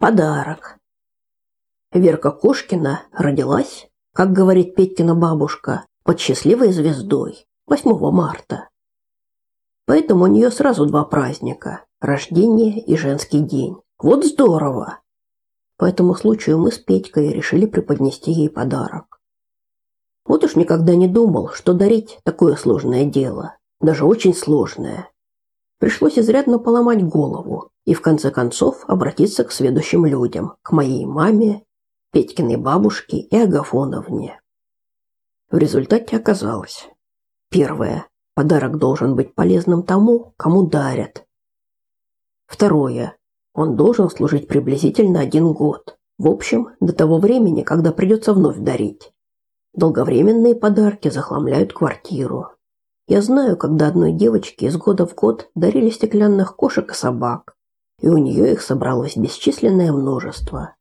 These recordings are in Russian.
Подарок. Верка Кошкина родилась, как говорит Петькина бабушка, под счастливой звездой 8 марта. Поэтому у нее сразу два праздника – рождение и женский день. Вот здорово! По этому случаю мы с Петькой решили преподнести ей подарок. Вот уж никогда не думал, что дарить такое сложное дело, даже очень сложное. Пришлось изрядно поломать голову и в конце концов обратиться к следующим людям, к моей маме, Петькиной бабушке и Агафоновне. В результате оказалось. Первое. Подарок должен быть полезным тому, кому дарят. Второе. Он должен служить приблизительно один год. В общем, до того времени, когда придется вновь дарить. Долговременные подарки захламляют квартиру. Я знаю, когда одной девочке из года в год дарили стеклянных кошек и собак, и у нее их собралось бесчисленное множество.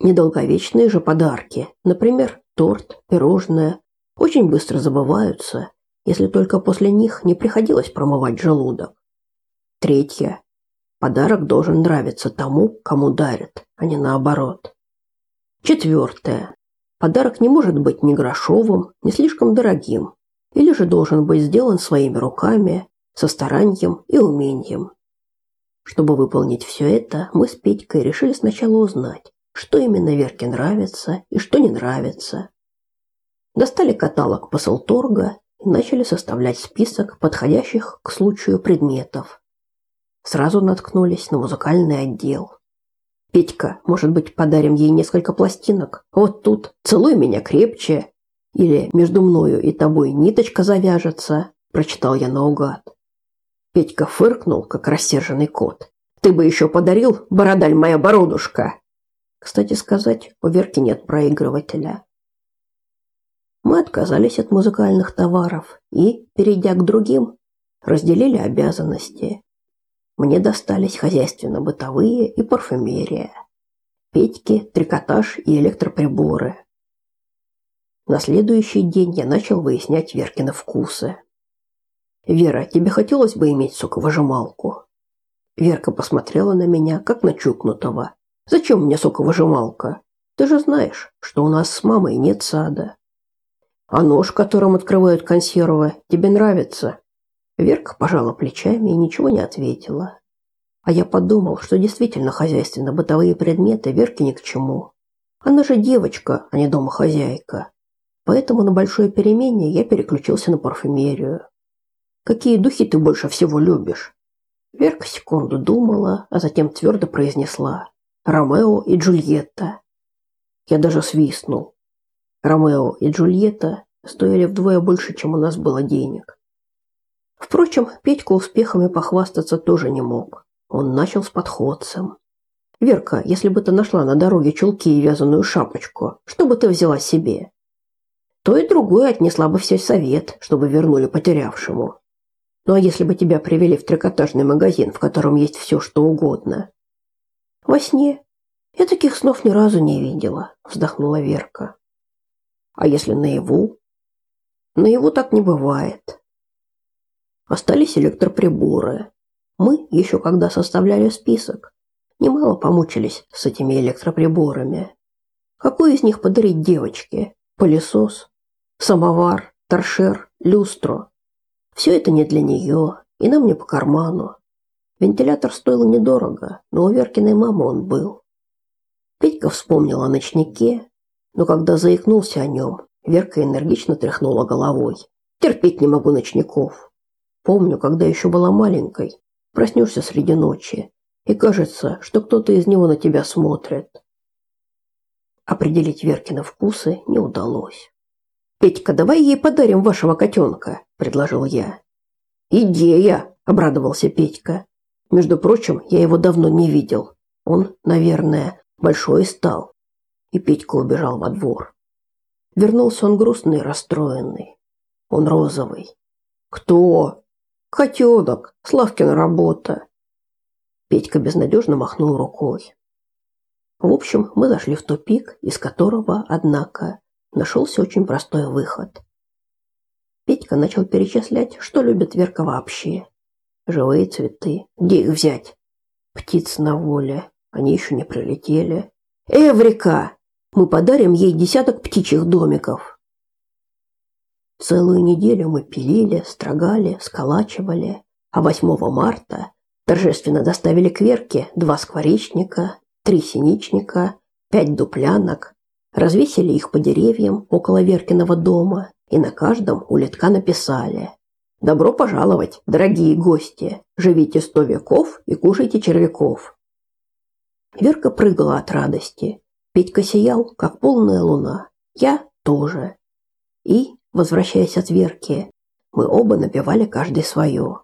Недолговечные же подарки, например, торт, пирожное, очень быстро забываются если только после них не приходилось промывать желудок. Третье. Подарок должен нравиться тому, кому дарят, а не наоборот. Четвертое. Подарок не может быть ни грошовым, ни слишком дорогим, или же должен быть сделан своими руками, со старанием и умением. Чтобы выполнить все это, мы с Петькой решили сначала узнать, что именно Верке нравится и что не нравится. Достали каталог посылторга и начали составлять список подходящих к случаю предметов. Сразу наткнулись на музыкальный отдел. Петька, может быть, подарим ей несколько пластинок? Вот тут «Целуй меня крепче» или «Между мною и тобой ниточка завяжется», прочитал я наугад. Петька фыркнул, как рассерженный кот. «Ты бы еще подарил, бородаль моя бородушка!» Кстати сказать, у Верки нет проигрывателя. Мы отказались от музыкальных товаров и, перейдя к другим, разделили обязанности. Мне достались хозяйственно-бытовые и парфюмерия. Петьки, трикотаж и электроприборы. На следующий день я начал выяснять Веркины вкусы. «Вера, тебе хотелось бы иметь соковыжималку?» Верка посмотрела на меня, как на чукнутого. «Зачем мне соковыжималка? Ты же знаешь, что у нас с мамой нет сада». А нож, которым открывают консервы, тебе нравится? Верка пожала плечами и ничего не ответила. А я подумал, что действительно хозяйственно-бытовые предметы Верке ни к чему. Она же девочка, а не домохозяйка. Поэтому на большой перемене я переключился на парфюмерию. Какие духи ты больше всего любишь? Верка секунду думала, а затем твердо произнесла: Ромео и Джульетта. Я даже свистнул. Ромео и Джульетта стоили вдвое больше, чем у нас было денег. Впрочем, Петька успехами похвастаться тоже не мог. Он начал с подходцем. «Верка, если бы ты нашла на дороге чулки и вязаную шапочку, что бы ты взяла себе?» То и другое отнесла бы в совет, чтобы вернули потерявшему. Ну а если бы тебя привели в трикотажный магазин, в котором есть все, что угодно? Во сне. Я таких снов ни разу не видела, вздохнула Верка. А если наяву? Наяву так не бывает. Остались электроприборы. Мы, еще когда составляли список, немало помучились с этими электроприборами. Какой из них подарить девочке? Пылесос? Самовар? Торшер? Люстру? Все это не для нее, и нам не по карману. Вентилятор стоил недорого, но у Веркиной мамы он был. Петька вспомнил о ночнике, но когда заикнулся о нем, Верка энергично тряхнула головой. Терпеть не могу ночников. Помню, когда еще была маленькой, проснешься среди ночи, и кажется, что кто-то из него на тебя смотрит. Определить Веркины вкусы не удалось. «Петька, давай ей подарим вашего котенка», – предложил я. «Идея!» – обрадовался Петька. «Между прочим, я его давно не видел. Он, наверное, большой стал и Петька убежал во двор. Вернулся он грустный и расстроенный. Он розовый. Кто? Котенок. Славкина работа. Петька безнадежно махнул рукой. В общем, мы зашли в тупик, из которого, однако, нашелся очень простой выход. Петька начал перечислять, что любит Верка вообще. Живые цветы. Где их взять? Птиц на воле. Они еще не прилетели. Эврика! Мы подарим ей десяток птичьих домиков. Целую неделю мы пилили, строгали, сколачивали, а 8 марта торжественно доставили к Верке два скворечника, три синичника, пять дуплянок, развесили их по деревьям около Веркиного дома и на каждом у написали «Добро пожаловать, дорогие гости! Живите сто веков и кушайте червяков!» Верка прыгала от радости. Петька сиял, как полная луна. Я тоже. И, возвращаясь от Верки, мы оба напевали каждый свое.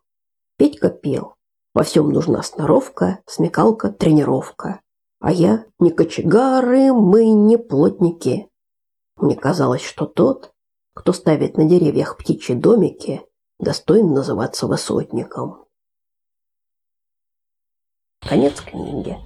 Петька пел. Во всем нужна сноровка, смекалка, тренировка. А я не кочегары, мы не плотники. Мне казалось, что тот, кто ставит на деревьях птичьи домики, достоин называться высотником. Конец книги.